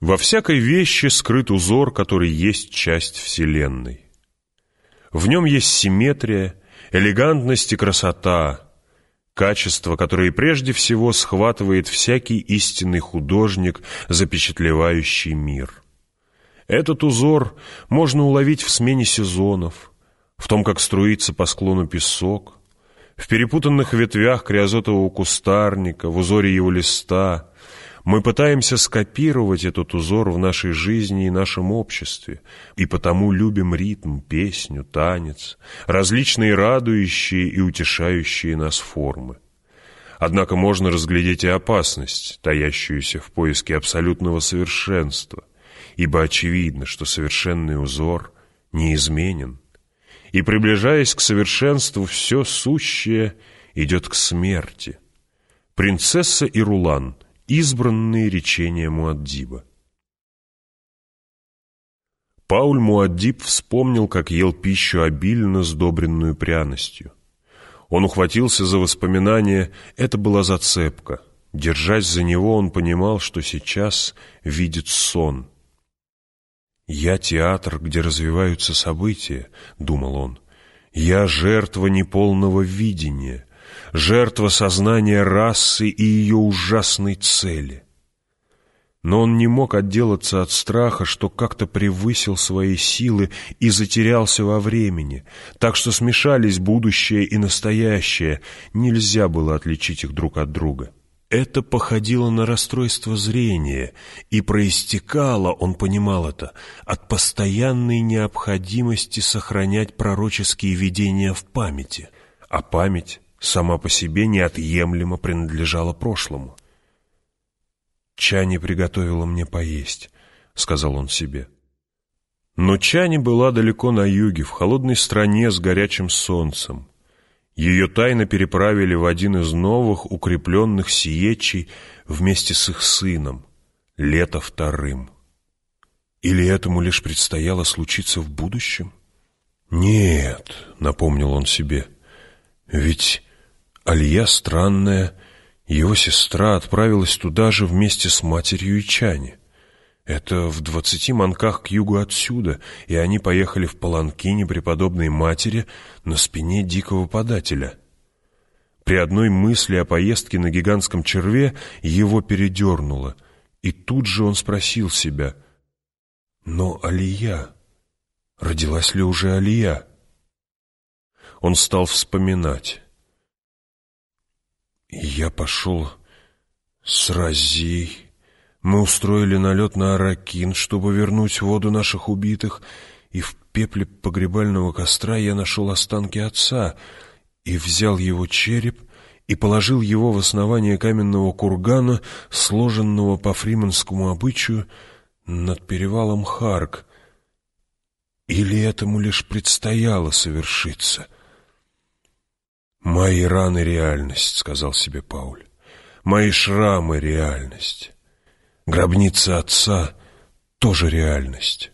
Во всякой вещи скрыт узор, который есть часть Вселенной. В нем есть симметрия, элегантность и красота, качества, которые прежде всего схватывает всякий истинный художник, запечатлевающий мир. Этот узор можно уловить в смене сезонов, в том, как струится по склону песок, в перепутанных ветвях криозотового кустарника, в узоре его листа, мы пытаемся скопировать этот узор в нашей жизни и нашем обществе, и потому любим ритм, песню, танец, различные радующие и утешающие нас формы. Однако можно разглядеть и опасность, таящуюся в поиске абсолютного совершенства, ибо очевидно, что совершенный узор неизменен, и, приближаясь к совершенству, все сущее идет к смерти. Принцесса и Рулан — Избранные речения Муаддиба. Пауль Муаддиб вспомнил, как ел пищу обильно сдобренную пряностью. Он ухватился за воспоминание, это была зацепка. Держась за него, он понимал, что сейчас видит сон. «Я театр, где развиваются события», — думал он. «Я жертва неполного видения жертва сознания расы и ее ужасной цели. Но он не мог отделаться от страха, что как-то превысил свои силы и затерялся во времени, так что смешались будущее и настоящее, нельзя было отличить их друг от друга. Это походило на расстройство зрения, и проистекало, он понимал это, от постоянной необходимости сохранять пророческие видения в памяти, а память сама по себе неотъемлемо принадлежала прошлому. «Чани приготовила мне поесть», — сказал он себе. Но Чани была далеко на юге, в холодной стране с горячим солнцем. Ее тайно переправили в один из новых укрепленных сиечей вместе с их сыном, лето вторым. Или этому лишь предстояло случиться в будущем? «Нет», — напомнил он себе, — «ведь Алия странная, его сестра отправилась туда же вместе с матерью и Чани. Это в двадцати манках к югу отсюда, и они поехали в Паланкине преподобной матери на спине дикого подателя. При одной мысли о поездке на гигантском черве его передернуло, и тут же он спросил себя, «Но Алия? Родилась ли уже Алия?» Он стал вспоминать. Я пошел с Рази. Мы устроили налет на Аракин, чтобы вернуть воду наших убитых, и в пепле погребального костра я нашел останки отца и взял его череп и положил его в основание каменного кургана, сложенного по фриманскому обычаю над перевалом Харк. Или этому лишь предстояло совершиться — «Мои раны — реальность», — сказал себе Пауль. «Мои шрамы — реальность. Гробница отца — тоже реальность».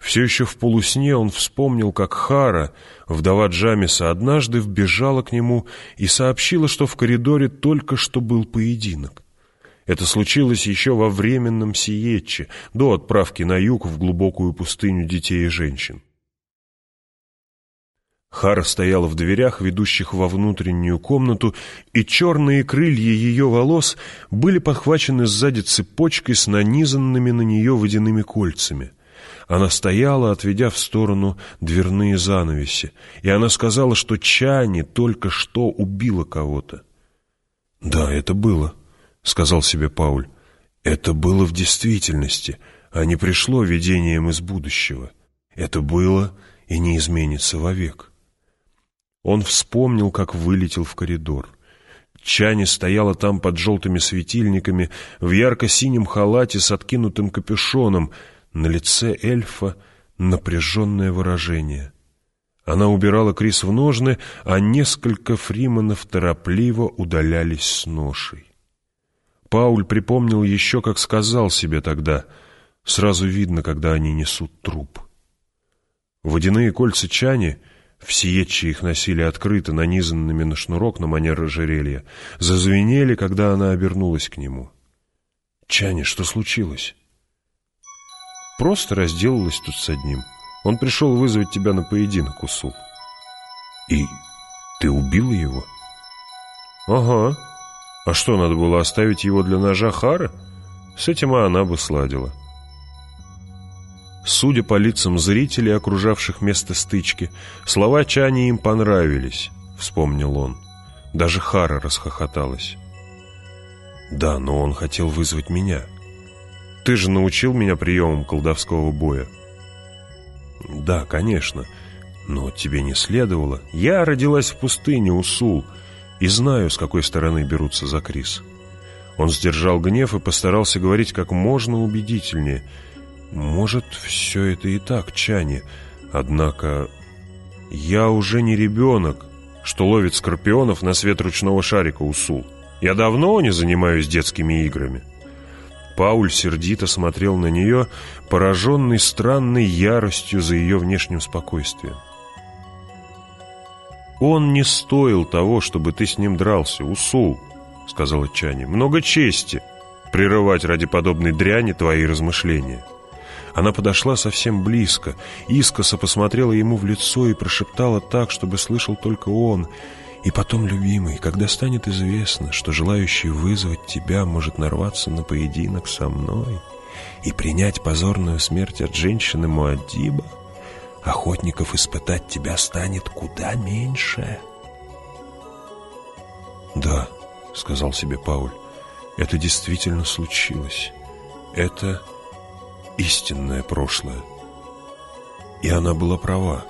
Все еще в полусне он вспомнил, как Хара, вдова Джамиса, однажды вбежала к нему и сообщила, что в коридоре только что был поединок. Это случилось еще во временном Сиетче, до отправки на юг в глубокую пустыню детей и женщин. Хара стояла в дверях, ведущих во внутреннюю комнату, и черные крылья ее волос были подхвачены сзади цепочкой с нанизанными на нее водяными кольцами. Она стояла, отведя в сторону дверные занавеси, и она сказала, что Чани только что убила кого-то. «Да, это было», — сказал себе Пауль. «Это было в действительности, а не пришло видением из будущего. Это было и не изменится вовек». Он вспомнил, как вылетел в коридор. Чани стояла там под желтыми светильниками, в ярко-синем халате с откинутым капюшоном. На лице эльфа напряженное выражение. Она убирала Крис в ножны, а несколько фриманов торопливо удалялись с ношей. Пауль припомнил еще, как сказал себе тогда. Сразу видно, когда они несут труп. Водяные кольца Чани — все ячи их носили открыто, нанизанными на шнурок на манер ожерелья, зазвенели, когда она обернулась к нему. «Чаня, что случилось?» «Просто разделалась тут с одним. Он пришел вызвать тебя на поединок, Усул». «И ты убила его?» «Ага. А что, надо было оставить его для ножа Хара? С этим она бы сладила». Судя по лицам зрителей, окружавших место стычки, слова Чани им понравились, вспомнил он. Даже Хара расхохоталась. «Да, но он хотел вызвать меня. Ты же научил меня приемам колдовского боя». «Да, конечно, но тебе не следовало. Я родилась в пустыне, Усул, и знаю, с какой стороны берутся за Крис». Он сдержал гнев и постарался говорить как можно убедительнее – может, все это и так, Чани, однако я уже не ребенок, что ловит скорпионов на свет ручного шарика Усул. Я давно не занимаюсь детскими играми. Пауль сердито смотрел на нее, пораженный странной яростью за ее внешним спокойствием. «Он не стоил того, чтобы ты с ним дрался, Усул», — сказала Чани. «Много чести прерывать ради подобной дряни твои размышления». Она подошла совсем близко, искоса посмотрела ему в лицо и прошептала так, чтобы слышал только он. «И потом, любимый, когда станет известно, что желающий вызвать тебя может нарваться на поединок со мной и принять позорную смерть от женщины Муаддиба, охотников испытать тебя станет куда меньше». «Да», — сказал себе Пауль, — «это действительно случилось. Это истинное прошлое. И она была права.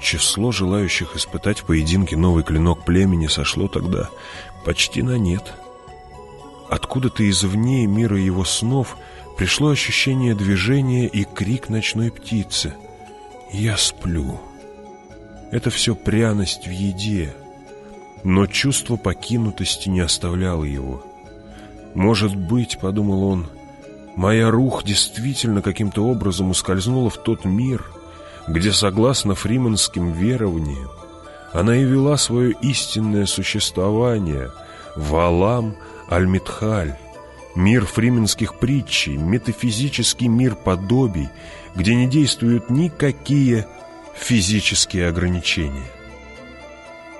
Число желающих испытать в поединке новый клинок племени сошло тогда почти на нет. Откуда-то извне мира его снов пришло ощущение движения и крик ночной птицы. «Я сплю». Это все пряность в еде. Но чувство покинутости не оставляло его. «Может быть, — подумал он, — Моя рух действительно каким-то образом ускользнула в тот мир, где, согласно фриманским верованиям, она и вела свое истинное существование в Алам Аль-Митхаль, мир фрименских притчей, метафизический мир подобий, где не действуют никакие физические ограничения.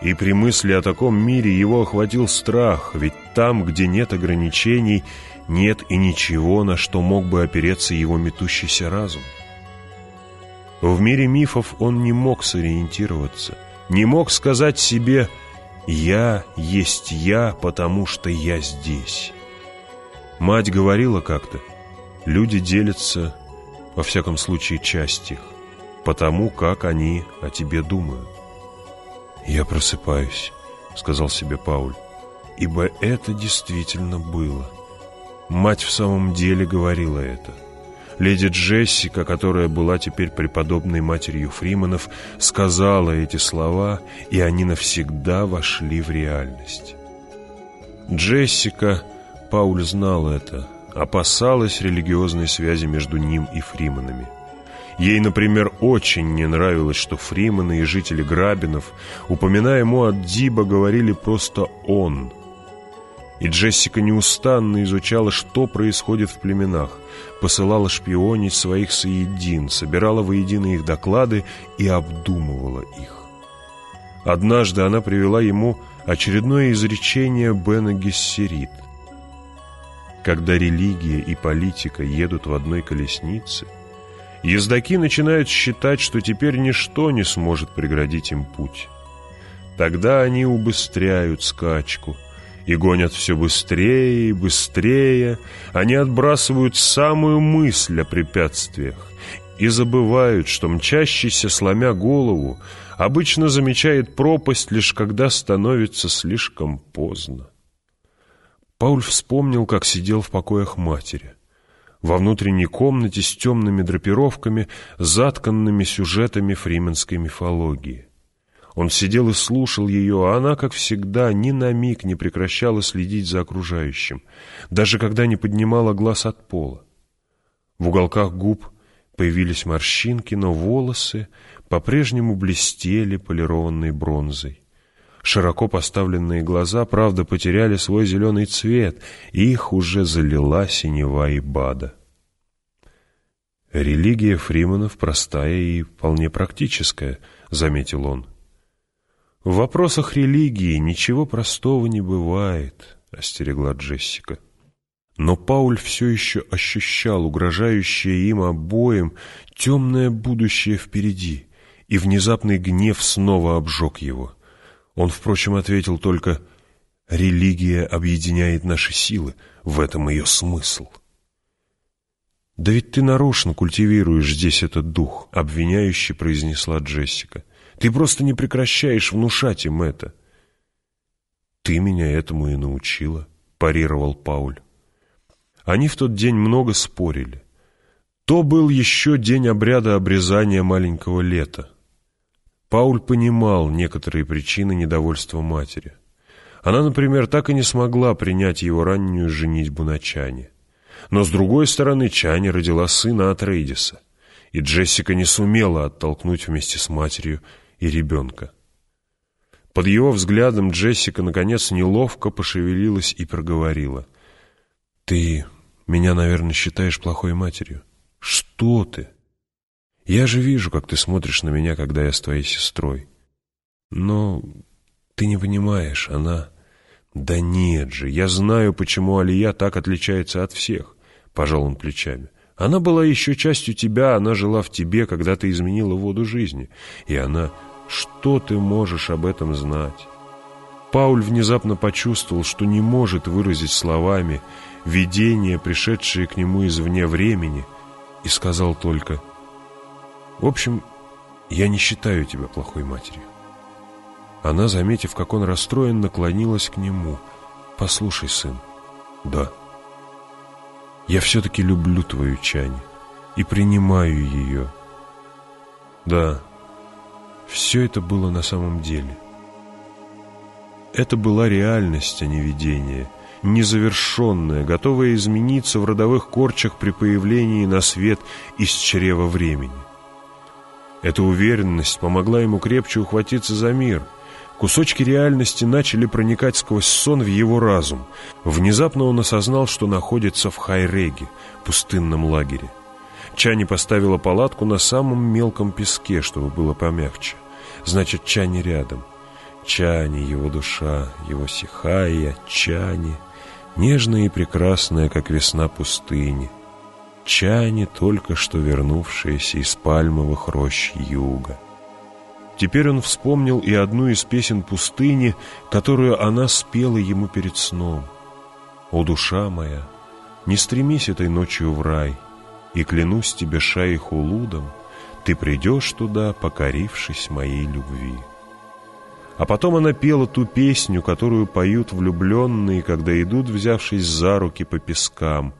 И при мысли о таком мире его охватил страх, ведь там, где нет ограничений – нет и ничего, на что мог бы опереться его метущийся разум. В мире мифов он не мог сориентироваться, не мог сказать себе «Я есть я, потому что я здесь». Мать говорила как-то, люди делятся, во всяком случае часть их, потому как они о тебе думают. «Я просыпаюсь», — сказал себе Пауль, — «ибо это действительно было». Мать в самом деле говорила это. Леди Джессика, которая была теперь преподобной матерью Фриманов, сказала эти слова, и они навсегда вошли в реальность. Джессика, Пауль знал это, опасалась религиозной связи между ним и Фриманами. Ей, например, очень не нравилось, что Фриманы и жители Грабинов, упоминая ему от Диба, говорили просто «он», и Джессика неустанно изучала, что происходит в племенах, посылала шпионить своих соедин, собирала воедино их доклады и обдумывала их. Однажды она привела ему очередное изречение Бена Гессерит. Когда религия и политика едут в одной колеснице, ездаки начинают считать, что теперь ничто не сможет преградить им путь. Тогда они убыстряют скачку – и гонят все быстрее и быстрее. Они отбрасывают самую мысль о препятствиях и забывают, что мчащийся, сломя голову, обычно замечает пропасть лишь когда становится слишком поздно. Пауль вспомнил, как сидел в покоях матери. Во внутренней комнате с темными драпировками, затканными сюжетами фрименской мифологии. Он сидел и слушал ее, а она, как всегда, ни на миг не прекращала следить за окружающим, даже когда не поднимала глаз от пола. В уголках губ появились морщинки, но волосы по-прежнему блестели полированной бронзой. Широко поставленные глаза, правда, потеряли свой зеленый цвет, и их уже залила синева и бада. «Религия Фриманов простая и вполне практическая», — заметил он. «В вопросах религии ничего простого не бывает», — остерегла Джессика. Но Пауль все еще ощущал угрожающее им обоим темное будущее впереди, и внезапный гнев снова обжег его. Он, впрочем, ответил только «Религия объединяет наши силы, в этом ее смысл». «Да ведь ты нарочно культивируешь здесь этот дух», — обвиняюще произнесла Джессика. «Ты просто не прекращаешь внушать им это». «Ты меня этому и научила», — парировал Пауль. Они в тот день много спорили. То был еще день обряда обрезания маленького лета. Пауль понимал некоторые причины недовольства матери. Она, например, так и не смогла принять его раннюю женитьбу на Чане. Но, с другой стороны, Чани родила сына от Рейдиса, и Джессика не сумела оттолкнуть вместе с матерью и ребенка. Под его взглядом Джессика, наконец, неловко пошевелилась и проговорила. «Ты меня, наверное, считаешь плохой матерью?» «Что ты?» Я же вижу, как ты смотришь на меня, когда я с твоей сестрой. Но ты не понимаешь, она... Да нет же, я знаю, почему Алия так отличается от всех, пожал он плечами. Она была еще частью тебя, она жила в тебе, когда ты изменила воду жизни. И она... Что ты можешь об этом знать? Пауль внезапно почувствовал, что не может выразить словами видения, пришедшие к нему извне времени, и сказал только в общем, я не считаю тебя плохой матерью. Она, заметив, как он расстроен, наклонилась к нему. «Послушай, сын». «Да». «Я все-таки люблю твою Чани и принимаю ее». «Да, все это было на самом деле». Это была реальность, а не видение, незавершенная, готовая измениться в родовых корчах при появлении на свет из чрева времени. Эта уверенность помогла ему крепче ухватиться за мир. Кусочки реальности начали проникать сквозь сон в его разум. Внезапно он осознал, что находится в Хайреге, пустынном лагере. Чани поставила палатку на самом мелком песке, чтобы было помягче. Значит, Чани рядом. Чани, его душа, его сихая, Чани, нежная и прекрасная, как весна пустыни. Чане, только что вернувшаяся из пальмовых рощ юга. Теперь он вспомнил и одну из песен пустыни, которую она спела ему перед сном. «О, душа моя, не стремись этой ночью в рай, и клянусь тебе шайхулудом, ты придешь туда, покорившись моей любви». А потом она пела ту песню, которую поют влюбленные, когда идут, взявшись за руки по пескам,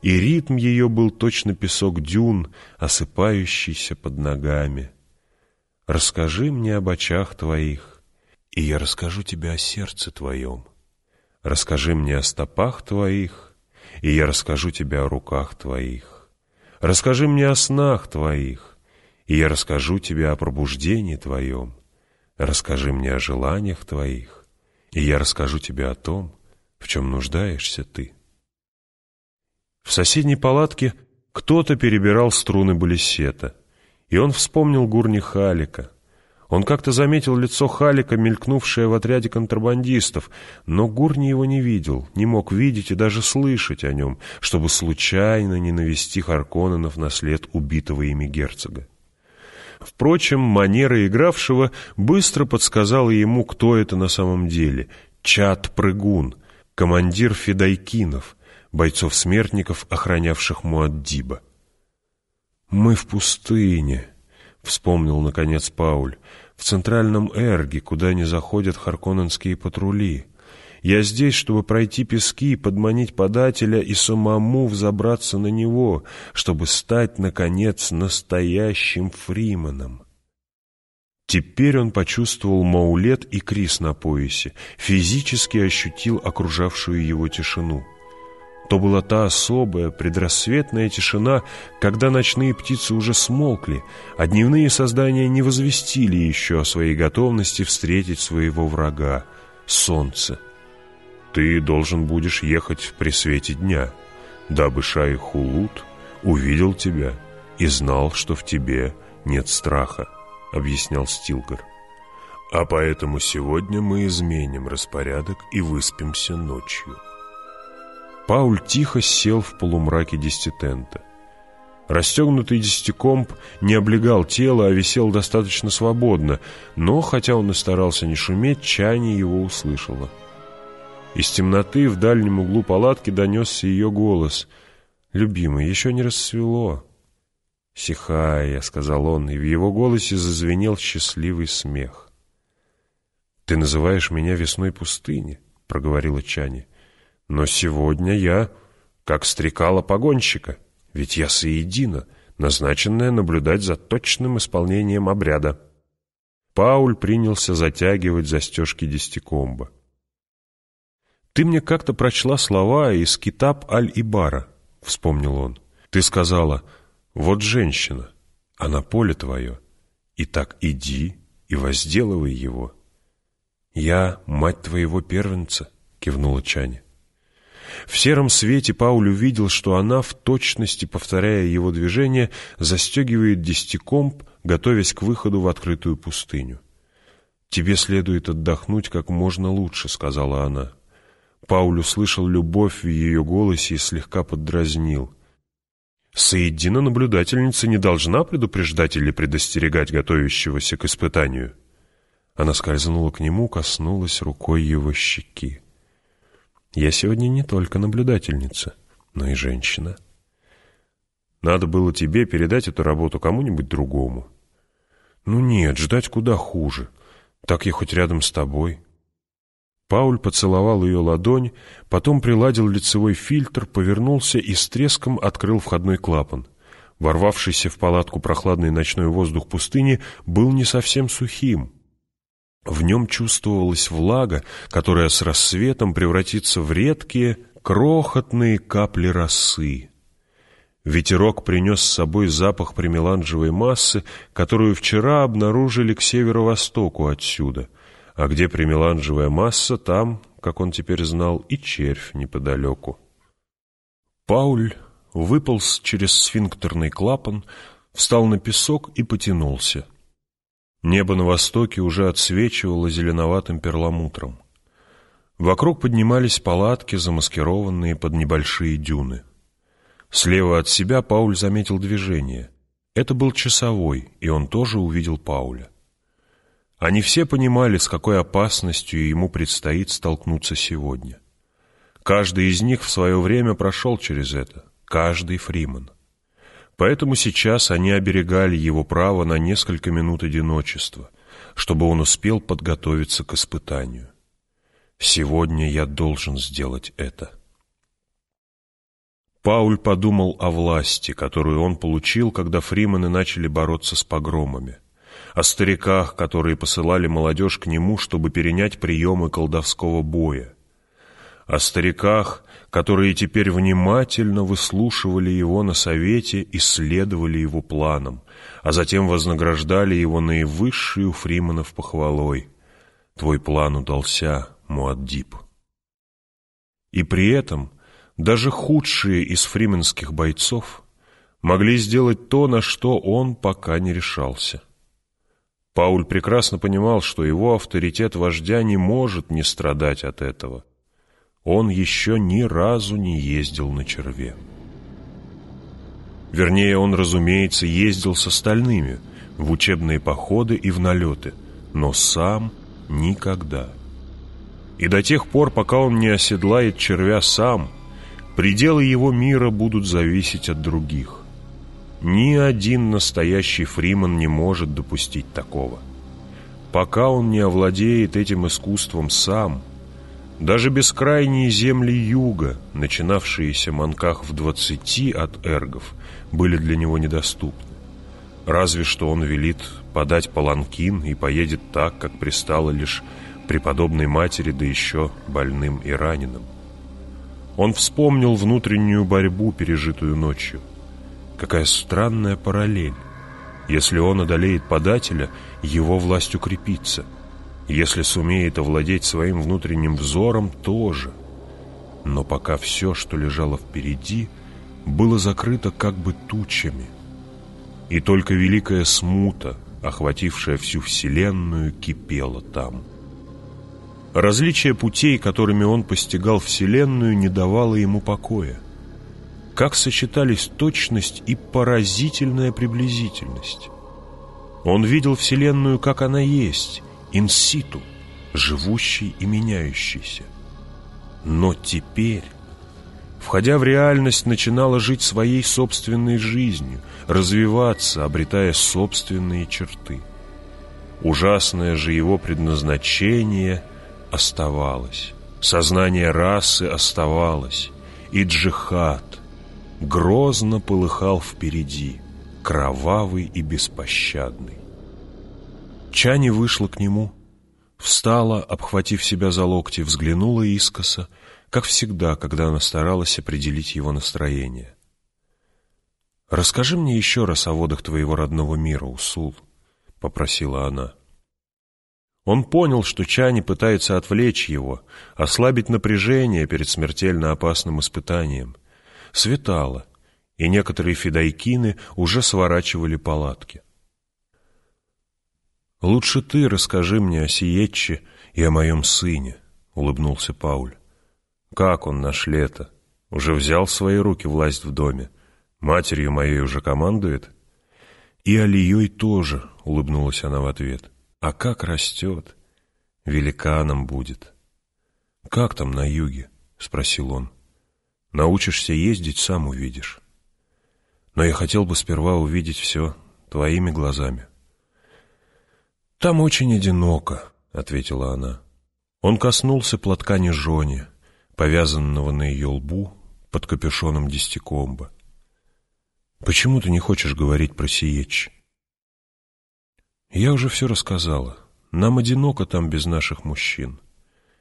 и ритм ее был точно песок дюн, осыпающийся под ногами. Расскажи мне об очах твоих, и я расскажу тебе о сердце твоем. Расскажи мне о стопах твоих, и я расскажу тебе о руках твоих. Расскажи мне о снах твоих, и я расскажу тебе о пробуждении твоем. Расскажи мне о желаниях твоих, и я расскажу тебе о том, в чем нуждаешься ты. В соседней палатке кто-то перебирал струны балисета, и он вспомнил гурни Халика. Он как-то заметил лицо Халика, мелькнувшее в отряде контрабандистов, но Гурни его не видел, не мог видеть и даже слышать о нем, чтобы случайно не навести Харконненов на след убитого ими герцога. Впрочем, манера игравшего быстро подсказала ему, кто это на самом деле — Чат Прыгун, командир Федайкинов, бойцов-смертников, охранявших Муаддиба. «Мы в пустыне», — вспомнил, наконец, Пауль, «в центральном Эрге, куда не заходят харконненские патрули. Я здесь, чтобы пройти пески, подманить подателя и самому взобраться на него, чтобы стать, наконец, настоящим фриманом». Теперь он почувствовал Маулет и Крис на поясе, физически ощутил окружавшую его тишину — То была та особая предрассветная тишина, когда ночные птицы уже смолкли, а дневные создания не возвестили еще о своей готовности встретить своего врага — солнце. Ты должен будешь ехать при свете дня, дабы Шай-Хулут увидел тебя и знал, что в тебе нет страха, — объяснял Стилгар. А поэтому сегодня мы изменим распорядок и выспимся ночью. Пауль тихо сел в полумраке десятитента. Расстегнутый десятикомп не облегал тело, а висел достаточно свободно, но, хотя он и старался не шуметь, Чани его услышала. Из темноты в дальнем углу палатки донесся ее голос. «Любимый, еще не рассвело». «Сихая», — сказал он, и в его голосе зазвенел счастливый смех. «Ты называешь меня весной пустыни», — проговорила Чани. «Но сегодня я как стрекала погонщика, ведь я соедина, назначенная наблюдать за точным исполнением обряда». Пауль принялся затягивать застежки десятикомба. «Ты мне как-то прочла слова из Китаб Аль-Ибара», — вспомнил он. «Ты сказала, вот женщина, она поле твое, и так иди и возделывай его». «Я мать твоего первенца», — кивнула Чаня. В сером свете Пауль увидел, что она, в точности повторяя его движение, застегивает десятикомп, готовясь к выходу в открытую пустыню. «Тебе следует отдохнуть как можно лучше», — сказала она. Пауль услышал любовь в ее голосе и слегка поддразнил. «Соедина наблюдательница не должна предупреждать или предостерегать готовящегося к испытанию». Она скользнула к нему, коснулась рукой его щеки. «Я сегодня не только наблюдательница, но и женщина. Надо было тебе передать эту работу кому-нибудь другому». «Ну нет, ждать куда хуже. Так я хоть рядом с тобой». Пауль поцеловал ее ладонь, потом приладил лицевой фильтр, повернулся и с треском открыл входной клапан. Ворвавшийся в палатку прохладный ночной воздух пустыни был не совсем сухим — в нем чувствовалась влага, которая с рассветом превратится в редкие, крохотные капли росы. Ветерок принес с собой запах примеланжевой массы, которую вчера обнаружили к северо-востоку отсюда. А где примеланжевая масса, там, как он теперь знал, и червь неподалеку. Пауль выполз через сфинктерный клапан, встал на песок и потянулся — Небо на востоке уже отсвечивало зеленоватым перламутром. Вокруг поднимались палатки, замаскированные под небольшие дюны. Слева от себя Пауль заметил движение. Это был часовой, и он тоже увидел Пауля. Они все понимали, с какой опасностью ему предстоит столкнуться сегодня. Каждый из них в свое время прошел через это, каждый Фриман. Поэтому сейчас они оберегали его право на несколько минут одиночества, чтобы он успел подготовиться к испытанию. Сегодня я должен сделать это. Пауль подумал о власти, которую он получил, когда фримены начали бороться с погромами, о стариках, которые посылали молодежь к нему, чтобы перенять приемы колдовского боя, о стариках, которые теперь внимательно выслушивали его на совете и следовали его планам, а затем вознаграждали его наивысшую Фриманов похвалой. «Твой план удался, Муаддиб». И при этом даже худшие из фрименских бойцов могли сделать то, на что он пока не решался. Пауль прекрасно понимал, что его авторитет вождя не может не страдать от этого – он еще ни разу не ездил на черве. Вернее, он, разумеется, ездил с остальными в учебные походы и в налеты, но сам никогда. И до тех пор, пока он не оседлает червя сам, пределы его мира будут зависеть от других. Ни один настоящий фриман не может допустить такого. Пока он не овладеет этим искусством сам – даже бескрайние земли юга, начинавшиеся манках в двадцати от эргов, были для него недоступны. Разве что он велит подать паланкин и поедет так, как пристало лишь преподобной матери, да еще больным и раненым. Он вспомнил внутреннюю борьбу, пережитую ночью. Какая странная параллель. Если он одолеет подателя, его власть укрепится. Если сумеет овладеть своим внутренним взором, тоже. Но пока все, что лежало впереди, было закрыто как бы тучами. И только великая смута, охватившая всю Вселенную, кипела там. Различие путей, которыми он постигал Вселенную, не давало ему покоя. Как сочетались точность и поразительная приблизительность. Он видел Вселенную, как она есть, инситу, живущей и меняющейся. Но теперь, входя в реальность, начинала жить своей собственной жизнью, развиваться, обретая собственные черты. Ужасное же его предназначение оставалось, сознание расы оставалось, и джихад грозно полыхал впереди, кровавый и беспощадный. Чани вышла к нему, встала, обхватив себя за локти, взглянула искоса, как всегда, когда она старалась определить его настроение. «Расскажи мне еще раз о водах твоего родного мира, Усул», — попросила она. Он понял, что Чани пытается отвлечь его, ослабить напряжение перед смертельно опасным испытанием. Светало, и некоторые фидайкины уже сворачивали палатки. «Лучше ты расскажи мне о Сиетче и о моем сыне», — улыбнулся Пауль. «Как он наш лето? Уже взял в свои руки власть в доме? Матерью моей уже командует?» «И Алией тоже», — улыбнулась она в ответ. «А как растет? Великаном будет». «Как там на юге?» — спросил он. «Научишься ездить, сам увидишь. Но я хотел бы сперва увидеть все твоими глазами». «Там очень одиноко», — ответила она. Он коснулся платка Нежони, повязанного на ее лбу под капюшоном десятикомба. «Почему ты не хочешь говорить про Сиеч?» «Я уже все рассказала. Нам одиноко там без наших мужчин.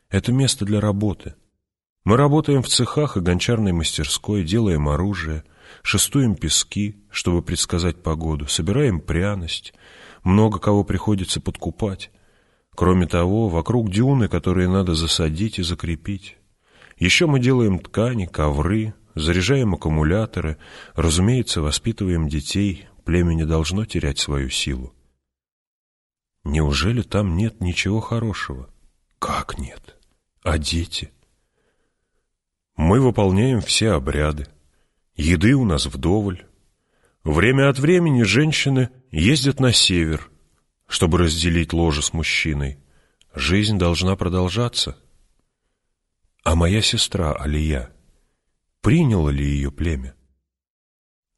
Это место для работы. Мы работаем в цехах и гончарной мастерской, делаем оружие, шестуем пески, чтобы предсказать погоду, собираем пряность, много кого приходится подкупать. Кроме того, вокруг дюны, которые надо засадить и закрепить. Еще мы делаем ткани, ковры, заряжаем аккумуляторы, разумеется, воспитываем детей, племя не должно терять свою силу. Неужели там нет ничего хорошего? Как нет? А дети? Мы выполняем все обряды. Еды у нас вдоволь. Время от времени женщины ездят на север, чтобы разделить ложе с мужчиной. Жизнь должна продолжаться. А моя сестра Алия, приняла ли ее племя?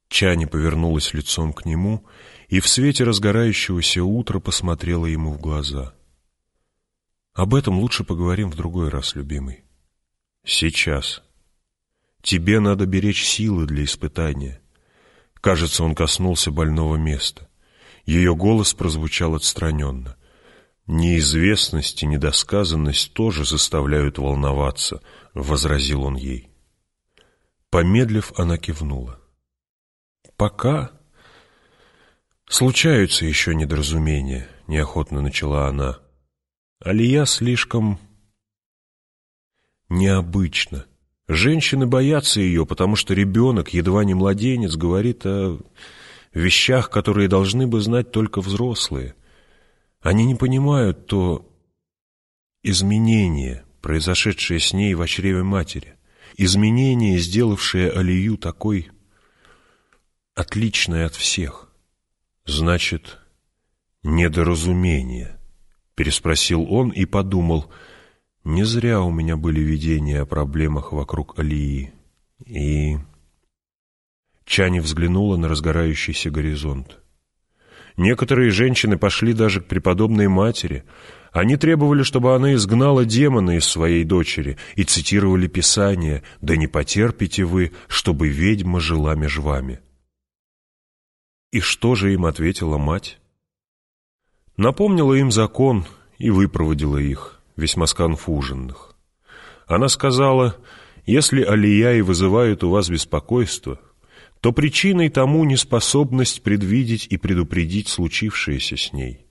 Чани повернулась лицом к нему и в свете разгорающегося утра посмотрела ему в глаза. «Об этом лучше поговорим в другой раз, любимый. Сейчас. Тебе надо беречь силы для испытания. Кажется, он коснулся больного места. Ее голос прозвучал отстраненно. «Неизвестность и недосказанность тоже заставляют волноваться», — возразил он ей. Помедлив, она кивнула. «Пока...» «Случаются еще недоразумения», — неохотно начала она. «Алия слишком...» «необычно. Женщины боятся ее, потому что ребенок, едва не младенец, говорит о вещах, которые должны бы знать только взрослые. Они не понимают то изменение, произошедшее с ней в чреве матери, изменение, сделавшее Алию такой отличной от всех. Значит, недоразумение, переспросил он и подумал – не зря у меня были видения о проблемах вокруг Алии. И... Чани взглянула на разгорающийся горизонт. Некоторые женщины пошли даже к преподобной матери. Они требовали, чтобы она изгнала демона из своей дочери и цитировали Писание «Да не потерпите вы, чтобы ведьма жила меж вами». И что же им ответила мать? Напомнила им закон и выпроводила их весьма сконфуженных. Она сказала, Если алия и вызывают у вас беспокойство, то причиной тому неспособность предвидеть и предупредить случившееся с ней.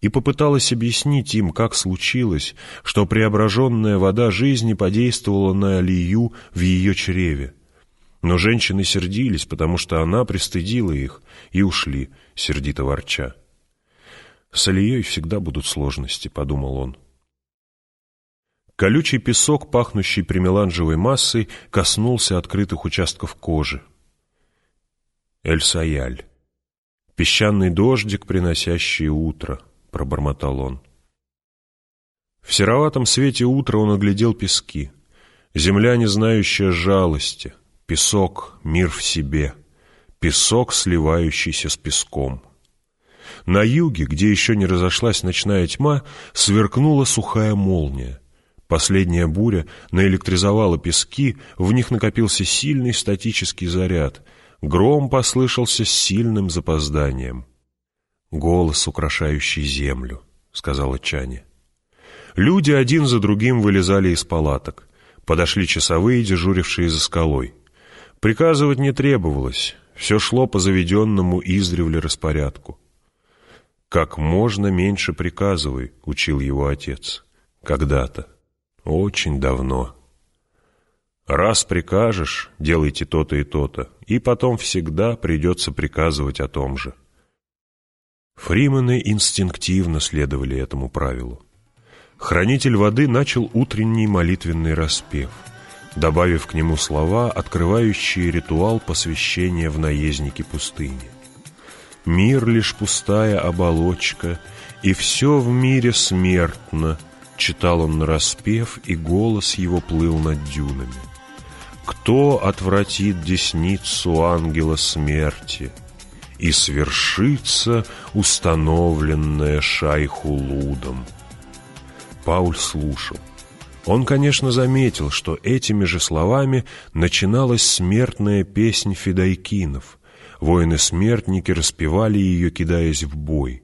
И попыталась объяснить им, как случилось, что преображенная вода жизни подействовала на Алию в ее чреве. Но женщины сердились, потому что она пристыдила их, и ушли, сердито ворча. «С Алией всегда будут сложности», — подумал он. Колючий песок, пахнущий примеланжевой массой, коснулся открытых участков кожи. Эль-Саяль. «Песчаный дождик, приносящий утро», — пробормотал он. В сероватом свете утра он оглядел пески. Земля, не знающая жалости. Песок — мир в себе. Песок, сливающийся с песком. На юге, где еще не разошлась ночная тьма, сверкнула сухая молния. Последняя буря наэлектризовала пески, в них накопился сильный статический заряд. Гром послышался с сильным запозданием. «Голос, украшающий землю», — сказала Чане. Люди один за другим вылезали из палаток. Подошли часовые, дежурившие за скалой. Приказывать не требовалось, все шло по заведенному издревле распорядку. «Как можно меньше приказывай», — учил его отец. «Когда-то». Очень давно. Раз прикажешь, делайте то-то и то-то, и потом всегда придется приказывать о том же. Фримены инстинктивно следовали этому правилу. Хранитель воды начал утренний молитвенный распев, добавив к нему слова, открывающие ритуал посвящения в наезднике пустыни. «Мир лишь пустая оболочка, и все в мире смертно», Читал он нараспев, и голос его плыл над дюнами. Кто отвратит десницу ангела смерти? И свершится установленное шайху лудом. Пауль слушал. Он, конечно, заметил, что этими же словами начиналась смертная песнь федайкинов. Воины-смертники распевали ее, кидаясь в бой.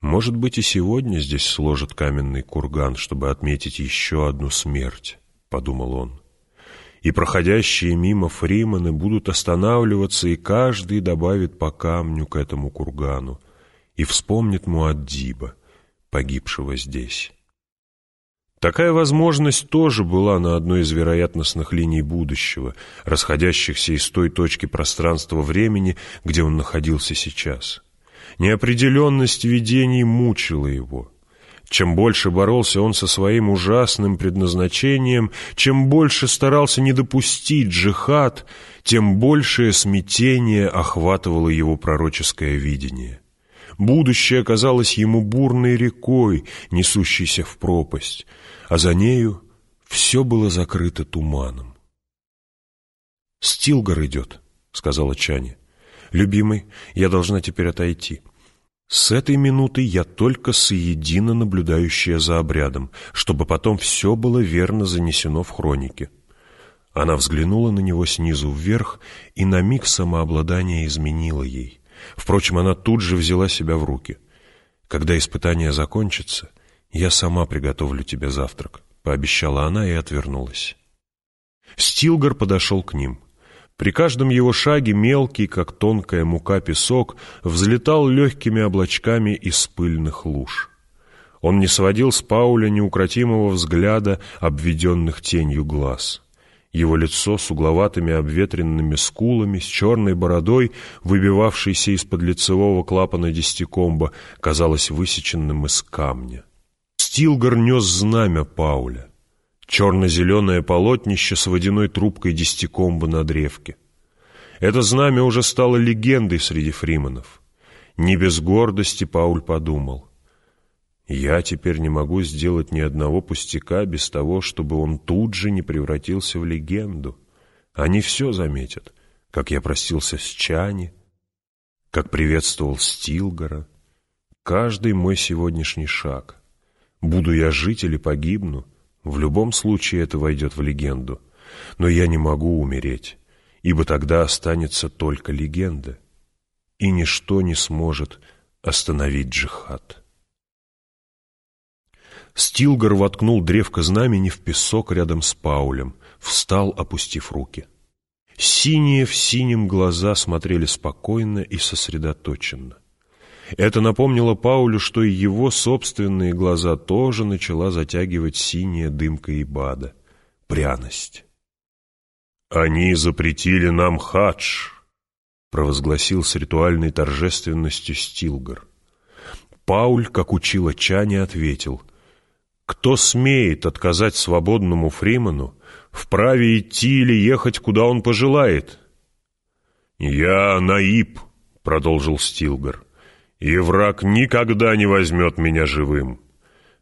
Может быть, и сегодня здесь сложат каменный курган, чтобы отметить еще одну смерть, — подумал он. И проходящие мимо фриманы будут останавливаться, и каждый добавит по камню к этому кургану и вспомнит Муаддиба, погибшего здесь. Такая возможность тоже была на одной из вероятностных линий будущего, расходящихся из той точки пространства-времени, где он находился сейчас — Неопределенность видений мучила его. Чем больше боролся он со своим ужасным предназначением, чем больше старался не допустить джихад, тем большее смятение охватывало его пророческое видение. Будущее казалось ему бурной рекой, несущейся в пропасть, а за нею все было закрыто туманом. «Стилгар идет», — сказала Чани. «Любимый, я должна теперь отойти. С этой минуты я только соедино наблюдающая за обрядом, чтобы потом все было верно занесено в хронике. Она взглянула на него снизу вверх, и на миг самообладание изменило ей. Впрочем, она тут же взяла себя в руки. «Когда испытание закончится, я сама приготовлю тебе завтрак», — пообещала она и отвернулась. Стилгар подошел к ним — при каждом его шаге мелкий, как тонкая мука песок, взлетал легкими облачками из пыльных луж. Он не сводил с Пауля неукротимого взгляда, обведенных тенью глаз. Его лицо с угловатыми обветренными скулами, с черной бородой, выбивавшейся из-под лицевого клапана десятикомба, казалось высеченным из камня. Стилгар нес знамя Пауля черно-зеленое полотнище с водяной трубкой десятикомба на древке. Это знамя уже стало легендой среди фриманов. Не без гордости Пауль подумал. Я теперь не могу сделать ни одного пустяка без того, чтобы он тут же не превратился в легенду. Они все заметят, как я простился с Чани, как приветствовал Стилгора. Каждый мой сегодняшний шаг. Буду я жить или погибну — в любом случае это войдет в легенду. Но я не могу умереть, ибо тогда останется только легенда, и ничто не сможет остановить джихад. Стилгар воткнул древко знамени в песок рядом с Паулем, встал, опустив руки. Синие в синем глаза смотрели спокойно и сосредоточенно. Это напомнило Паулю, что и его собственные глаза тоже начала затягивать синяя дымка Ибада, пряность. «Они запретили нам хадж», — провозгласил с ритуальной торжественностью Стилгар. Пауль, как учила Чани, ответил, «Кто смеет отказать свободному Фриману, вправе идти или ехать, куда он пожелает?» «Я Наиб», — продолжил Стилгар, и враг никогда не возьмет меня живым.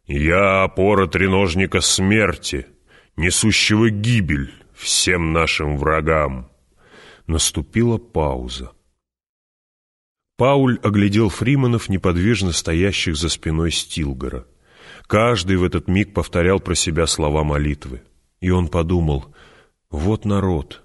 Я опора треножника смерти, несущего гибель всем нашим врагам. Наступила пауза. Пауль оглядел Фриманов, неподвижно стоящих за спиной Стилгора. Каждый в этот миг повторял про себя слова молитвы. И он подумал, вот народ,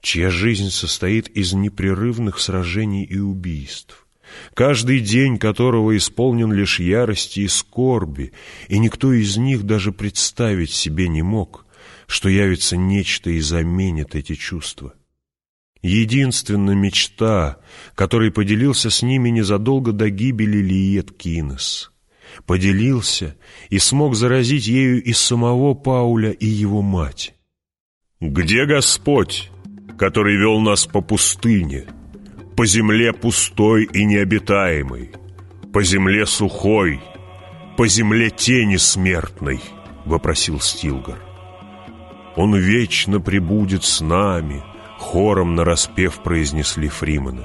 чья жизнь состоит из непрерывных сражений и убийств каждый день которого исполнен лишь ярости и скорби, и никто из них даже представить себе не мог, что явится нечто и заменит эти чувства. Единственная мечта, которой поделился с ними незадолго до гибели Лиет Кинес. Поделился и смог заразить ею и самого Пауля, и его мать. «Где Господь, который вел нас по пустыне?» По земле пустой и необитаемой, по земле сухой, по земле тени смертной, — вопросил Стилгар. Он вечно пребудет с нами, — хором нараспев произнесли Фриманы.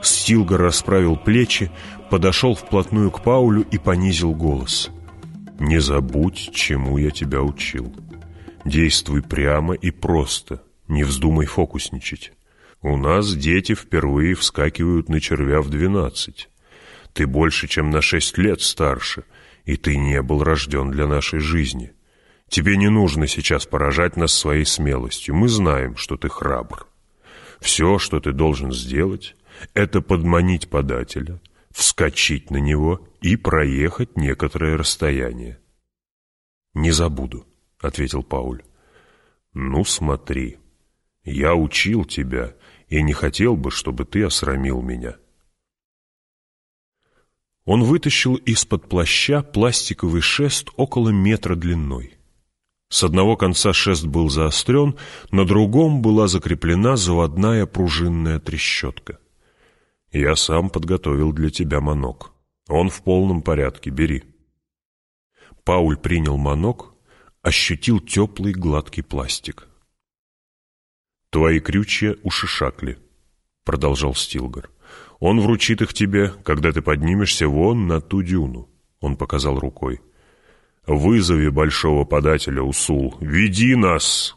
Стилгар расправил плечи, подошел вплотную к Паулю и понизил голос. «Не забудь, чему я тебя учил. Действуй прямо и просто, не вздумай фокусничать. У нас дети впервые вскакивают на червя в двенадцать. Ты больше, чем на шесть лет старше, и ты не был рожден для нашей жизни. Тебе не нужно сейчас поражать нас своей смелостью. Мы знаем, что ты храбр. Все, что ты должен сделать, это подманить подателя, вскочить на него и проехать некоторое расстояние. «Не забуду», — ответил Пауль. «Ну, смотри, я учил тебя, и не хотел бы, чтобы ты осрамил меня». Он вытащил из-под плаща пластиковый шест около метра длиной. С одного конца шест был заострен, на другом была закреплена заводная пружинная трещотка. «Я сам подготовил для тебя манок. Он в полном порядке, бери». Пауль принял манок, ощутил теплый гладкий пластик. «Твои крючья ушишакли», — продолжал Стилгар. «Он вручит их тебе, когда ты поднимешься вон на ту дюну», — он показал рукой. «Вызови большого подателя, Усул! Веди нас!»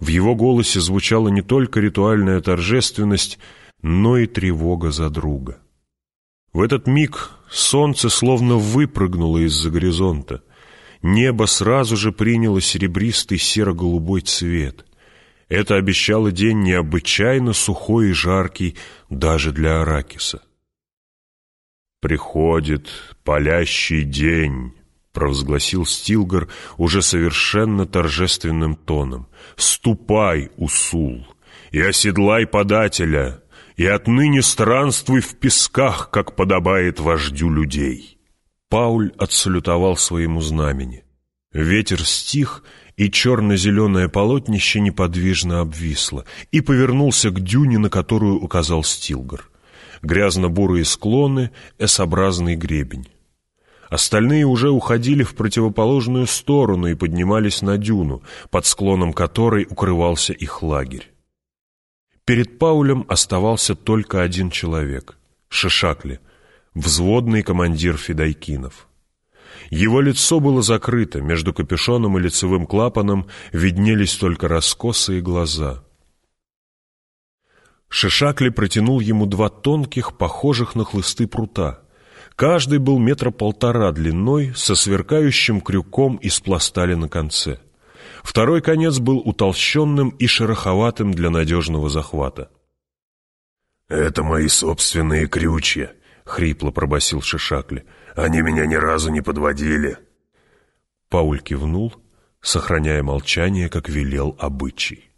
В его голосе звучала не только ритуальная торжественность, но и тревога за друга. В этот миг солнце словно выпрыгнуло из-за горизонта. Небо сразу же приняло серебристый серо-голубой цвет — это обещало день необычайно сухой и жаркий даже для Аракиса. «Приходит палящий день», — провозгласил Стилгар уже совершенно торжественным тоном. «Ступай, Усул, и оседлай подателя, и отныне странствуй в песках, как подобает вождю людей». Пауль отсалютовал своему знамени. Ветер стих, и черно-зеленое полотнище неподвижно обвисло, и повернулся к дюне, на которую указал Стилгар. Грязно-бурые склоны, эсобразный гребень. Остальные уже уходили в противоположную сторону и поднимались на дюну, под склоном которой укрывался их лагерь. Перед Паулем оставался только один человек — Шишакли, взводный командир Федайкинов. Его лицо было закрыто, между капюшоном и лицевым клапаном виднелись только раскосые глаза. Шишакли протянул ему два тонких, похожих на хлысты прута. Каждый был метра полтора длиной, со сверкающим крюком из пластали на конце. Второй конец был утолщенным и шероховатым для надежного захвата. «Это мои собственные крючья», — хрипло пробасил Шишакли. Они меня ни разу не подводили». Пауль кивнул, сохраняя молчание, как велел обычай.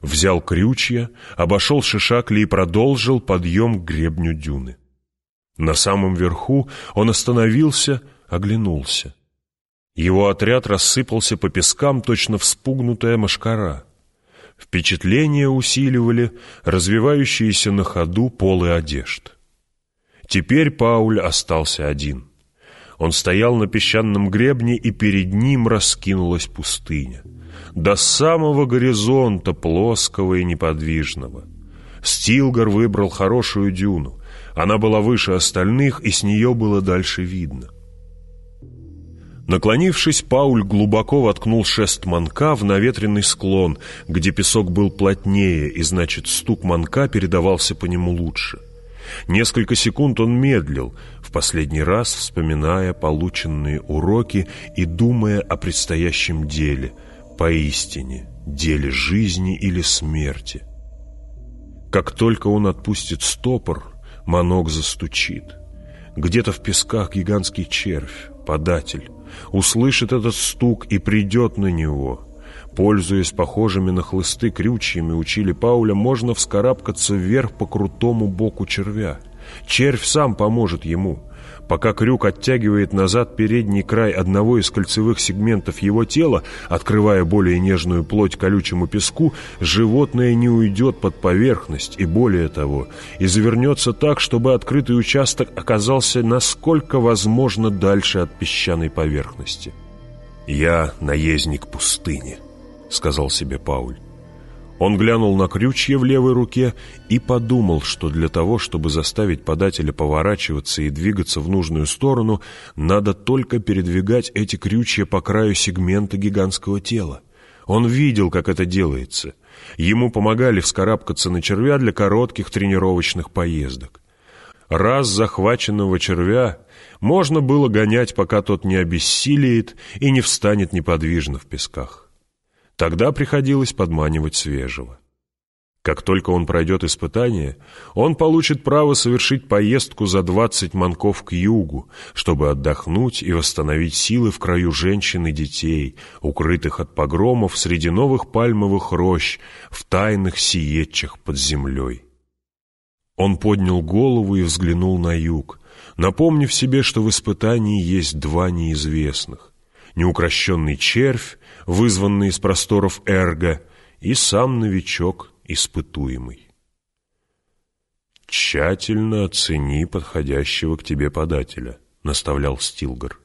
Взял крючья, обошел шишакли и продолжил подъем к гребню дюны. На самом верху он остановился, оглянулся. Его отряд рассыпался по пескам, точно вспугнутая мошкара. Впечатление усиливали развивающиеся на ходу полы одежд. Теперь Пауль остался один. Он стоял на песчаном гребне, и перед ним раскинулась пустыня. До самого горизонта плоского и неподвижного. Стилгар выбрал хорошую дюну. Она была выше остальных, и с нее было дальше видно. Наклонившись, Пауль глубоко воткнул шест манка в наветренный склон, где песок был плотнее, и, значит, стук манка передавался по нему лучше. Несколько секунд он медлил, в последний раз вспоминая полученные уроки и думая о предстоящем деле, поистине, деле жизни или смерти. Как только он отпустит стопор, манок застучит. Где-то в песках гигантский червь, податель, услышит этот стук и придет на него. Пользуясь похожими на хлысты крючьями, учили Пауля, можно вскарабкаться вверх по крутому боку червя. Червь сам поможет ему. Пока крюк оттягивает назад передний край одного из кольцевых сегментов его тела, открывая более нежную плоть колючему песку, животное не уйдет под поверхность и, более того, и завернется так, чтобы открытый участок оказался насколько возможно дальше от песчаной поверхности. «Я наездник пустыни», — сказал себе Пауль. Он глянул на крючье в левой руке и подумал, что для того, чтобы заставить подателя поворачиваться и двигаться в нужную сторону, надо только передвигать эти крючья по краю сегмента гигантского тела. Он видел, как это делается. Ему помогали вскарабкаться на червя для коротких тренировочных поездок. Раз захваченного червя можно было гонять, пока тот не обессилеет и не встанет неподвижно в песках. Тогда приходилось подманивать свежего. Как только он пройдет испытание, он получит право совершить поездку за 20 манков к югу, чтобы отдохнуть и восстановить силы в краю женщин и детей, укрытых от погромов среди новых пальмовых рощ в тайных сиетчах под землей. Он поднял голову и взглянул на юг, напомнив себе, что в испытании есть два неизвестных — неукрощенный червь вызванный из просторов Эрго, и сам новичок испытуемый. «Тщательно оцени подходящего к тебе подателя», — наставлял Стилгар.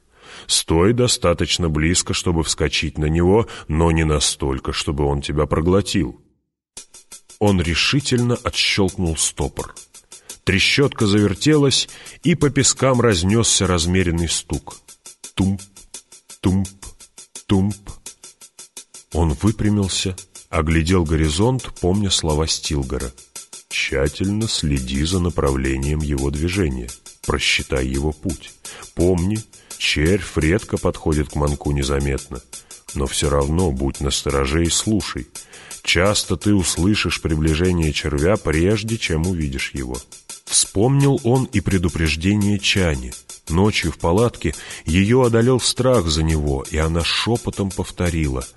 «Стой достаточно близко, чтобы вскочить на него, но не настолько, чтобы он тебя проглотил». Он решительно отщелкнул стопор. Трещотка завертелась, и по пескам разнесся размеренный стук. Тумп, тумп, тумп. Он выпрямился, оглядел горизонт, помня слова Стилгора. «Тщательно следи за направлением его движения, просчитай его путь. Помни, червь редко подходит к манку незаметно, но все равно будь настороже и слушай. Часто ты услышишь приближение червя, прежде чем увидишь его». Вспомнил он и предупреждение Чани. Ночью в палатке ее одолел страх за него, и она шепотом повторила —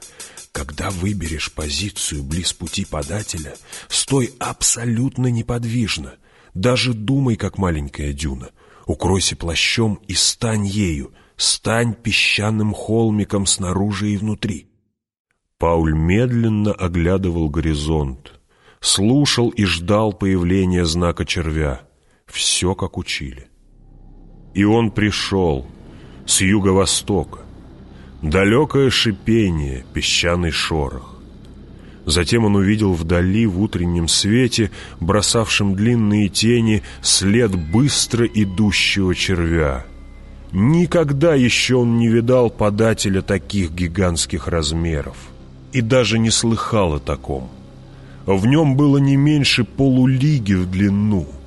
когда выберешь позицию близ пути подателя, стой абсолютно неподвижно. Даже думай, как маленькая дюна. Укройся плащом и стань ею. Стань песчаным холмиком снаружи и внутри. Пауль медленно оглядывал горизонт. Слушал и ждал появления знака червя. Все, как учили. И он пришел с юго-востока. Далекое шипение, песчаный шорох. Затем он увидел вдали в утреннем свете, бросавшем длинные тени, след быстро идущего червя. Никогда еще он не видал подателя таких гигантских размеров и даже не слыхал о таком. В нем было не меньше полулиги в длину —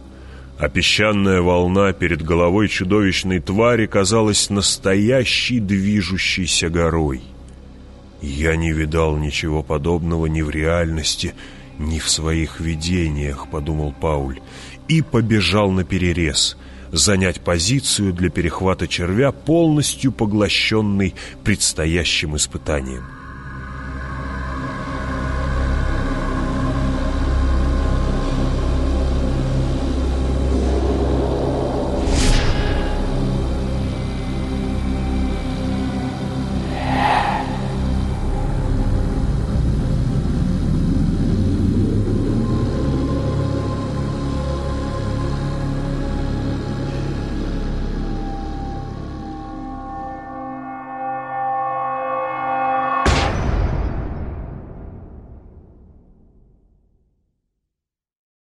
а песчаная волна перед головой чудовищной твари казалась настоящей движущейся горой. Я не видал ничего подобного ни в реальности, ни в своих видениях, подумал Пауль, и побежал на перерез, занять позицию для перехвата червя, полностью поглощенный предстоящим испытанием.